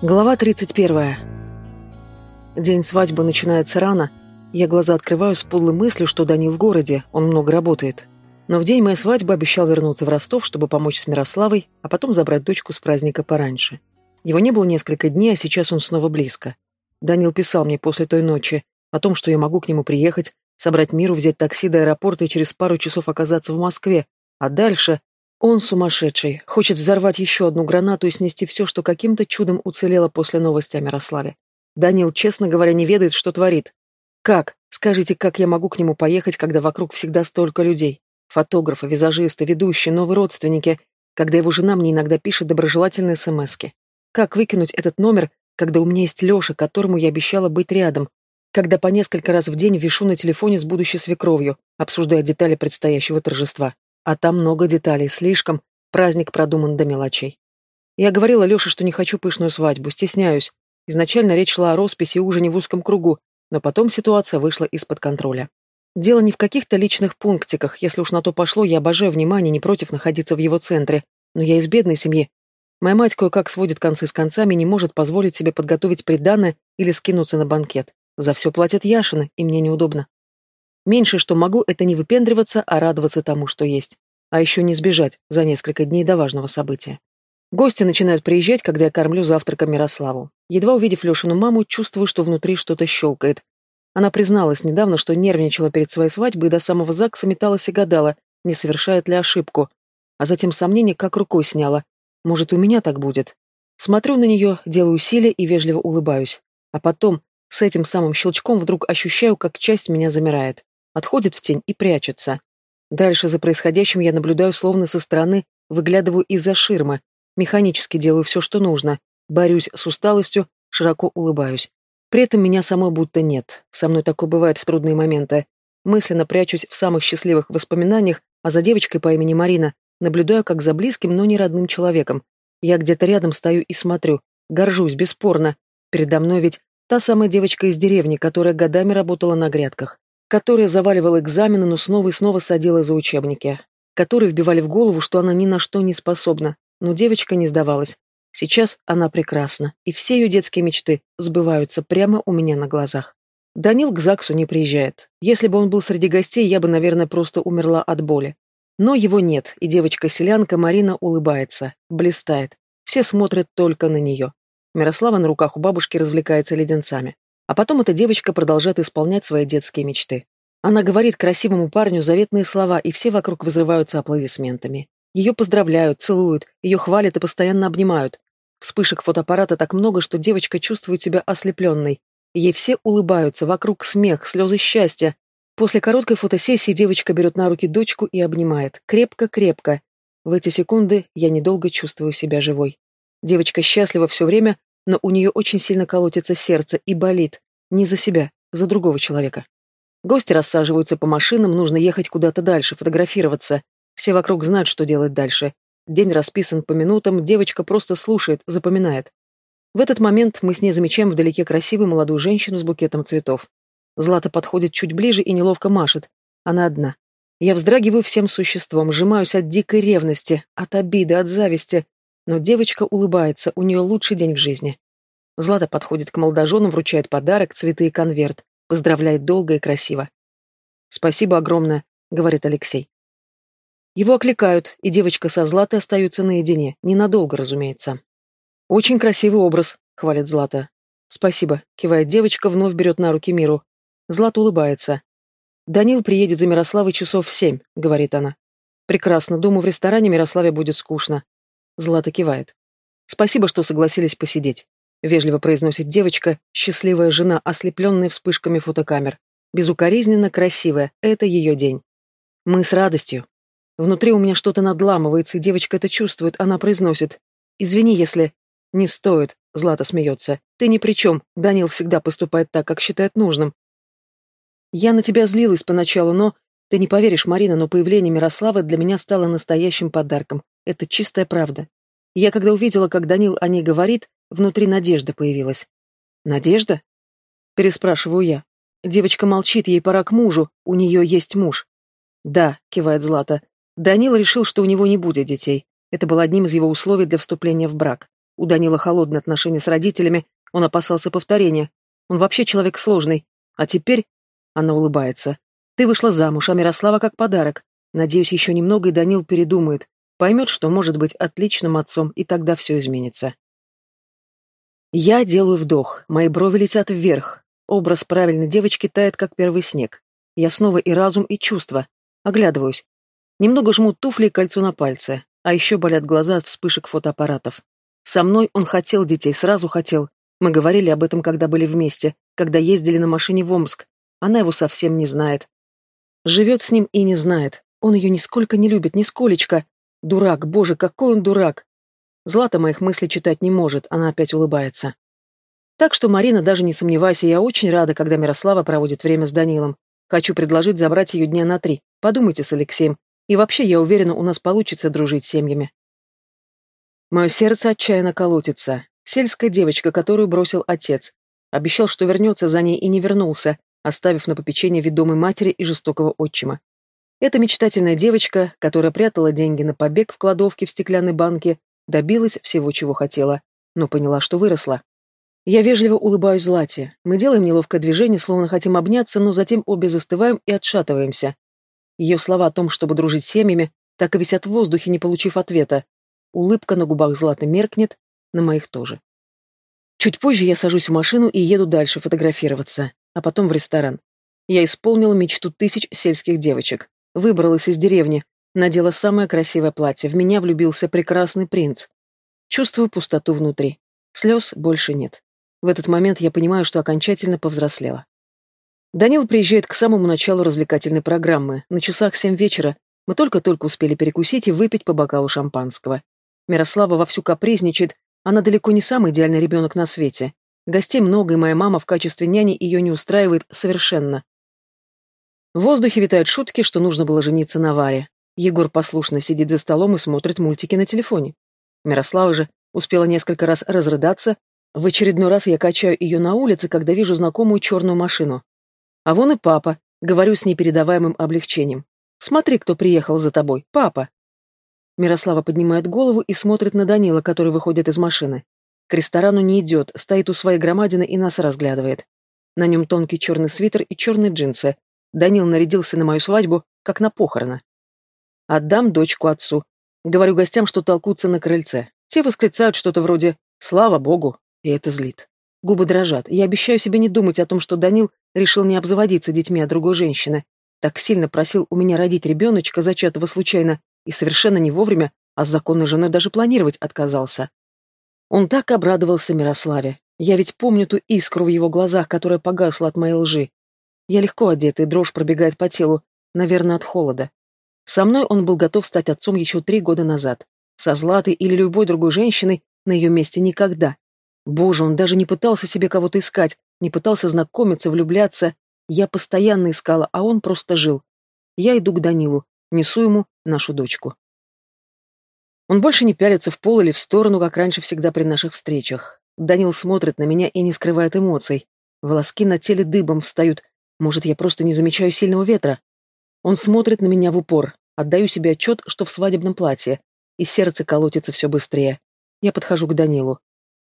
Глава 31. День свадьбы начинается рано. Я глаза открываю с подлой мыслью, что Данил в городе, он много работает. Но в день моей свадьбы обещал вернуться в Ростов, чтобы помочь с Мирославой, а потом забрать дочку с праздника пораньше. Его не было несколько дней, а сейчас он снова близко. Данил писал мне после той ночи о том, что я могу к нему приехать, собрать миру, взять такси до аэропорта и через пару часов оказаться в Москве, а дальше он сумасшедший, хочет взорвать еще одну гранату и снести все, что каким-то чудом уцелело после новости о Мирославе. Данил, честно говоря, не ведает, что творит. Как? Скажите, как я могу к нему поехать, когда вокруг всегда столько людей? Фотографы, визажисты, ведущие, новые родственники, когда его жена мне иногда пишет доброжелательные смски. Как выкинуть этот номер, когда у меня есть Леша, которому я обещала быть рядом, когда по несколько раз в день вишу на телефоне с будущей свекровью, обсуждая детали предстоящего торжества? А там много деталей, слишком. Праздник продуман до мелочей. Я говорила Леше, что не хочу пышную свадьбу, стесняюсь. Изначально речь шла о росписи и ужине в узком кругу, но потом ситуация вышла из-под контроля. Дело не в каких-то личных пунктиках, если уж на то пошло, я обожаю внимание, не против находиться в его центре. Но я из бедной семьи. Моя мать кое-как сводит концы с концами не может позволить себе подготовить приданное или скинуться на банкет. За все платят Яшины, и мне неудобно. Меньше, что могу, это не выпендриваться, а радоваться тому, что есть. А еще не сбежать за несколько дней до важного события. Гости начинают приезжать, когда я кормлю завтраком Мирославу. Едва увидев Лешину маму, чувствую, что внутри что-то щелкает. Она призналась недавно, что нервничала перед своей свадьбой и до самого ЗАГСа металась и гадала, не совершает ли ошибку. А затем сомнение как рукой сняла. Может, у меня так будет? Смотрю на нее, делаю усилия и вежливо улыбаюсь. А потом, с этим самым щелчком, вдруг ощущаю, как часть меня замирает отходит в тень и прячется. Дальше за происходящим я наблюдаю словно со стороны, выглядываю из-за ширмы, механически делаю все, что нужно, борюсь с усталостью, широко улыбаюсь. При этом меня самой будто нет. Со мной такое бывает в трудные моменты. Мысленно прячусь в самых счастливых воспоминаниях, а за девочкой по имени Марина наблюдаю как за близким, но не родным человеком. Я где-то рядом стою и смотрю, горжусь, бесспорно. Передо мной ведь та самая девочка из деревни, которая годами работала на грядках которая заваливала экзамены, но снова и снова садила за учебники, которые вбивали в голову, что она ни на что не способна, но девочка не сдавалась. Сейчас она прекрасна, и все ее детские мечты сбываются прямо у меня на глазах. Данил к ЗАГСу не приезжает. Если бы он был среди гостей, я бы, наверное, просто умерла от боли. Но его нет, и девочка-селянка Марина улыбается, блистает. Все смотрят только на нее. Мирослава на руках у бабушки развлекается леденцами. А потом эта девочка продолжает исполнять свои детские мечты. Она говорит красивому парню заветные слова, и все вокруг взрываются аплодисментами. Ее поздравляют, целуют, ее хвалят и постоянно обнимают. Вспышек фотоаппарата так много, что девочка чувствует себя ослепленной. Ей все улыбаются, вокруг смех, слезы счастья. После короткой фотосессии девочка берет на руки дочку и обнимает. Крепко-крепко. В эти секунды я недолго чувствую себя живой. Девочка счастлива все время, но у нее очень сильно колотится сердце и болит. Не за себя, за другого человека. Гости рассаживаются по машинам, нужно ехать куда-то дальше, фотографироваться. Все вокруг знают, что делать дальше. День расписан по минутам, девочка просто слушает, запоминает. В этот момент мы с ней замечаем вдалеке красивую молодую женщину с букетом цветов. Злата подходит чуть ближе и неловко машет. Она одна. Я вздрагиваю всем существом, сжимаюсь от дикой ревности, от обиды, от зависти, но девочка улыбается, у нее лучший день в жизни. Злата подходит к молодоженам, вручает подарок, цветы и конверт. Поздравляет долго и красиво. «Спасибо огромное», — говорит Алексей. Его окликают, и девочка со Златой остаются наедине, ненадолго, разумеется. «Очень красивый образ», — хвалит Злата. «Спасибо», — кивает девочка, вновь берет на руки Миру. Злата улыбается. «Данил приедет за Мирославой часов в семь», — говорит она. «Прекрасно, думаю, в ресторане Мирославе будет скучно. Злата кивает. «Спасибо, что согласились посидеть», — вежливо произносит девочка, счастливая жена, ослепленная вспышками фотокамер. Безукоризненно красивая, это ее день. Мы с радостью. Внутри у меня что-то надламывается, и девочка это чувствует, она произносит. «Извини, если...» «Не стоит», — Злата смеется. «Ты ни при чем, Данил всегда поступает так, как считает нужным». «Я на тебя злилась поначалу, но...» «Ты не поверишь, Марина, но появление Мирославы для меня стало настоящим подарком. Это чистая правда. Я когда увидела, как Данил о ней говорит, внутри надежда появилась. «Надежда?» Переспрашиваю я. Девочка молчит, ей пора к мужу, у нее есть муж. «Да», — кивает Злата. Данил решил, что у него не будет детей. Это было одним из его условий для вступления в брак. У Данила холодные отношения с родителями, он опасался повторения. Он вообще человек сложный. А теперь... Она улыбается. Ты вышла замуж, а Мирослава как подарок. Надеюсь, еще немного, и Данил передумает. Поймет, что может быть отличным отцом, и тогда все изменится. Я делаю вдох, мои брови летят вверх. Образ правильной девочки тает, как первый снег. Я снова и разум, и чувства. Оглядываюсь. Немного жмут туфли и кольцо на пальце, а еще болят глаза от вспышек фотоаппаратов. Со мной он хотел детей, сразу хотел. Мы говорили об этом, когда были вместе, когда ездили на машине в Омск. Она его совсем не знает. Живет с ним и не знает. Он ее нисколько не любит, нисколечко. Дурак, боже, какой он дурак. Злата моих мыслей читать не может, она опять улыбается. Так что, Марина, даже не сомневайся, я очень рада, когда Мирослава проводит время с Данилом. Хочу предложить забрать ее дня на три. Подумайте с Алексеем. И вообще, я уверена, у нас получится дружить с семьями. Мое сердце отчаянно колотится. Сельская девочка, которую бросил отец. Обещал, что вернется за ней и не вернулся, оставив на попечение ведомой матери и жестокого отчима. Эта мечтательная девочка, которая прятала деньги на побег в кладовке в стеклянной банке, добилась всего, чего хотела, но поняла, что выросла. Я вежливо улыбаюсь Злате. Мы делаем неловкое движение, словно хотим обняться, но затем обе застываем и отшатываемся. Ее слова о том, чтобы дружить с семьями, так и висят в воздухе, не получив ответа. Улыбка на губах Златы меркнет, на моих тоже. Чуть позже я сажусь в машину и еду дальше фотографироваться, а потом в ресторан. Я исполнила мечту тысяч сельских девочек. Выбралась из деревни, надела самое красивое платье, в меня влюбился прекрасный принц. Чувствую пустоту внутри. Слез больше нет. В этот момент я понимаю, что окончательно повзрослела. Данил приезжает к самому началу развлекательной программы. На часах семь вечера мы только-только успели перекусить и выпить по бокалу шампанского. Мирослава вовсю капризничает, она далеко не самый идеальный ребенок на свете. Гостей много, и моя мама в качестве няни ее не устраивает совершенно. В воздухе витают шутки, что нужно было жениться на Варе. Егор послушно сидит за столом и смотрит мультики на телефоне. Мирослава же успела несколько раз разрыдаться. В очередной раз я качаю ее на улице, когда вижу знакомую черную машину. А вон и папа, говорю с непередаваемым облегчением. Смотри, кто приехал за тобой, папа. Мирослава поднимает голову и смотрит на Данила, который выходит из машины. К ресторану не идет, стоит у своей громадины и нас разглядывает. На нем тонкий черный свитер и черные джинсы, Данил нарядился на мою свадьбу, как на похороны. Отдам дочку отцу. Говорю гостям, что толкутся на крыльце. Те восклицают что-то вроде «Слава Богу!» И это злит. Губы дрожат. Я обещаю себе не думать о том, что Данил решил не обзаводиться детьми от другой женщины. Так сильно просил у меня родить ребеночка, зачатого случайно, и совершенно не вовремя, а с законной женой даже планировать отказался. Он так обрадовался Мирославе. Я ведь помню ту искру в его глазах, которая погасла от моей лжи. Я легко одета, и дрожь пробегает по телу, наверное, от холода. Со мной он был готов стать отцом еще три года назад. Со Златой или любой другой женщиной на ее месте никогда. Боже, он даже не пытался себе кого-то искать, не пытался знакомиться, влюбляться. Я постоянно искала, а он просто жил. Я иду к Данилу, несу ему нашу дочку. Он больше не пялится в пол или в сторону, как раньше всегда при наших встречах. Данил смотрит на меня и не скрывает эмоций. Волоски на теле дыбом встают, может, я просто не замечаю сильного ветра? Он смотрит на меня в упор. Отдаю себе отчет, что в свадебном платье. И сердце колотится все быстрее. Я подхожу к Данилу.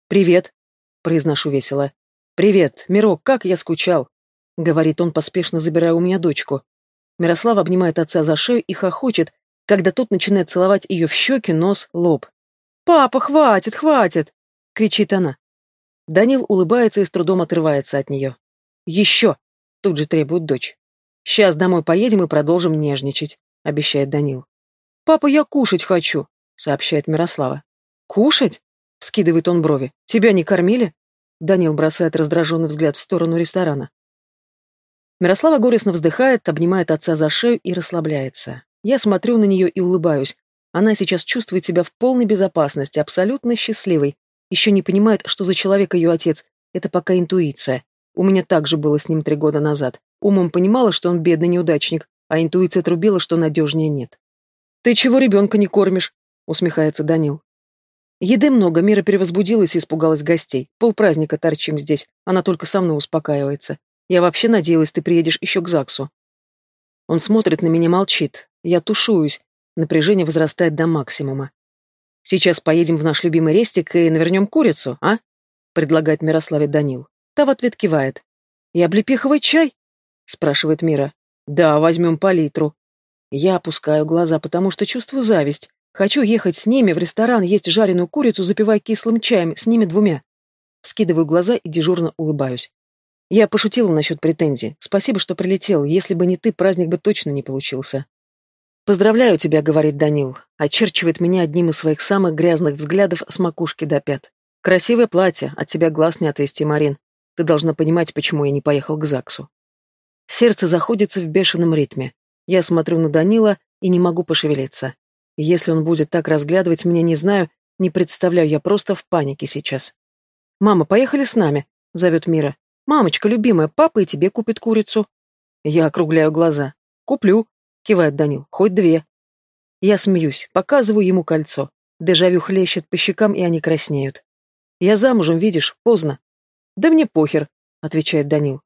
«Привет», — произношу весело. «Привет, Мирок, как я скучал», — говорит он, поспешно забирая у меня дочку. Мирослава обнимает отца за шею и хохочет, когда тот начинает целовать ее в щеки, нос, лоб. «Папа, хватит, хватит!» — кричит она. Данил улыбается и с трудом отрывается от нее. «Еще!» Тут же требует дочь. «Сейчас домой поедем и продолжим нежничать», — обещает Данил. «Папа, я кушать хочу», — сообщает Мирослава. «Кушать?» — вскидывает он брови. «Тебя не кормили?» Данил бросает раздраженный взгляд в сторону ресторана. Мирослава горестно вздыхает, обнимает отца за шею и расслабляется. Я смотрю на нее и улыбаюсь. Она сейчас чувствует себя в полной безопасности, абсолютно счастливой. Еще не понимает, что за человек ее отец. Это пока интуиция. У меня так же было с ним три года назад. Умом понимала, что он бедный неудачник, а интуиция трубила, что надежнее нет. «Ты чего ребенка не кормишь?» — усмехается Данил. Еды много, Мира перевозбудилась и испугалась гостей. Полпраздника торчим здесь, она только со мной успокаивается. Я вообще надеялась, ты приедешь еще к ЗАГСу. Он смотрит на меня, молчит. Я тушуюсь. Напряжение возрастает до максимума. Сейчас поедем в наш любимый рестик и навернем курицу, а?» — предлагает Мирославе Данил. Та в ответ кивает. «И облепиховый чай?» — спрашивает Мира. «Да, возьмем по литру». Я опускаю глаза, потому что чувствую зависть. Хочу ехать с ними в ресторан, есть жареную курицу, запивая кислым чаем, с ними двумя. Скидываю глаза и дежурно улыбаюсь. Я пошутила насчет претензий. Спасибо, что прилетел. Если бы не ты, праздник бы точно не получился. «Поздравляю тебя», — говорит Данил. Очерчивает меня одним из своих самых грязных взглядов с макушки до пят. «Красивое платье, от тебя глаз не отвести, Марин. Ты должна понимать, почему я не поехал к ЗАГСу». Сердце заходится в бешеном ритме. Я смотрю на Данила и не могу пошевелиться. Если он будет так разглядывать меня, не знаю, не представляю, я просто в панике сейчас. «Мама, поехали с нами», — зовет Мира. «Мамочка, любимая, папа и тебе купит курицу». Я округляю глаза. «Куплю», — кивает Данил, — «хоть две». Я смеюсь, показываю ему кольцо. Дежавю хлещет по щекам, и они краснеют. «Я замужем, видишь, поздно». «Да мне похер», — отвечает Данил.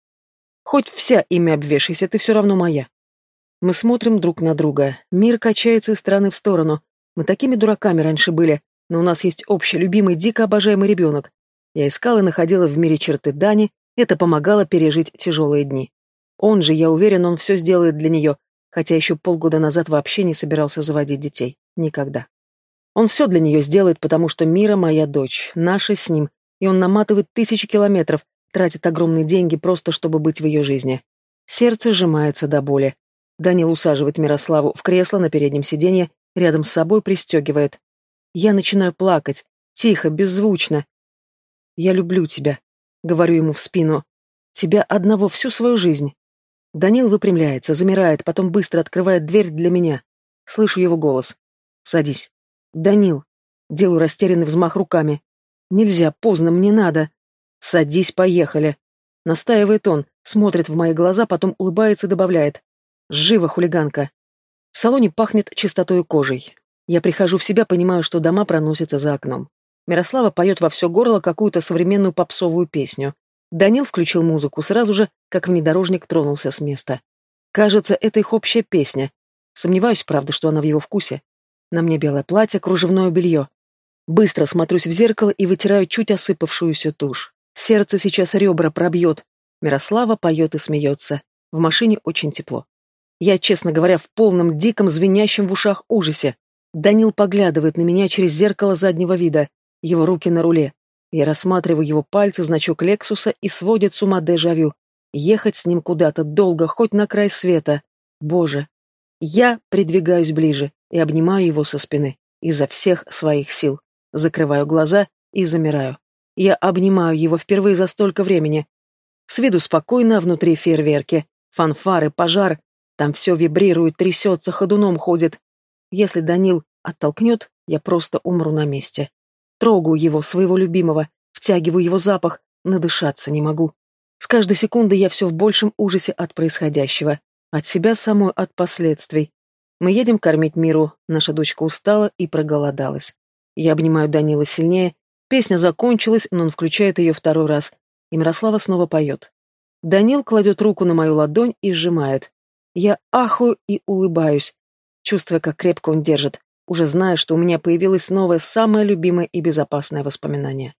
«Хоть вся имя обвешайся, ты все равно моя». Мы смотрим друг на друга. Мир качается из стороны в сторону. Мы такими дураками раньше были, но у нас есть общий, любимый, дико обожаемый ребенок. Я искала и находила в мире черты Дани, это помогало пережить тяжелые дни. Он же, я уверен, он все сделает для нее, хотя еще полгода назад вообще не собирался заводить детей. Никогда. Он все для нее сделает, потому что Мира моя дочь, наша с ним, и он наматывает тысячи километров, тратит огромные деньги просто, чтобы быть в ее жизни. Сердце сжимается до боли. Данил усаживает Мирославу в кресло на переднем сиденье, рядом с собой пристегивает. Я начинаю плакать, тихо, беззвучно. «Я люблю тебя», Говорю ему в спину. Тебя одного всю свою жизнь. Данил выпрямляется, замирает, потом быстро открывает дверь для меня. Слышу его голос. Садись. Данил. Делаю растерянный взмах руками. Нельзя, поздно, мне надо. Садись, поехали. Настаивает он, смотрит в мои глаза, потом улыбается и добавляет. Живо, хулиганка. В салоне пахнет чистотой кожей. Я прихожу в себя, понимаю, что дома проносятся за окном. Мирослава поет во все горло какую-то современную попсовую песню. Данил включил музыку сразу же, как внедорожник тронулся с места. Кажется, это их общая песня. Сомневаюсь, правда, что она в его вкусе. На мне белое платье, кружевное белье. Быстро смотрюсь в зеркало и вытираю чуть осыпавшуюся тушь. Сердце сейчас ребра пробьет. Мирослава поет и смеется. В машине очень тепло. Я, честно говоря, в полном диком звенящем в ушах ужасе. Данил поглядывает на меня через зеркало заднего вида его руки на руле. Я рассматриваю его пальцы, значок Лексуса и сводит с ума дежавю. Ехать с ним куда-то долго, хоть на край света. Боже. Я придвигаюсь ближе и обнимаю его со спины. Изо всех своих сил. Закрываю глаза и замираю. Я обнимаю его впервые за столько времени. С виду спокойно, внутри фейерверки. Фанфары, пожар. Там все вибрирует, трясется, ходуном ходит. Если Данил оттолкнет, я просто умру на месте. Трогаю его, своего любимого, втягиваю его запах, надышаться не могу. С каждой секундой я все в большем ужасе от происходящего, от себя самой, от последствий. Мы едем кормить миру, наша дочка устала и проголодалась. Я обнимаю Данила сильнее, песня закончилась, но он включает ее второй раз, и Мирослава снова поет. Данил кладет руку на мою ладонь и сжимает. Я ахую и улыбаюсь, чувствуя, как крепко он держит, уже зная, что у меня появилось новое, самое любимое и безопасное воспоминание.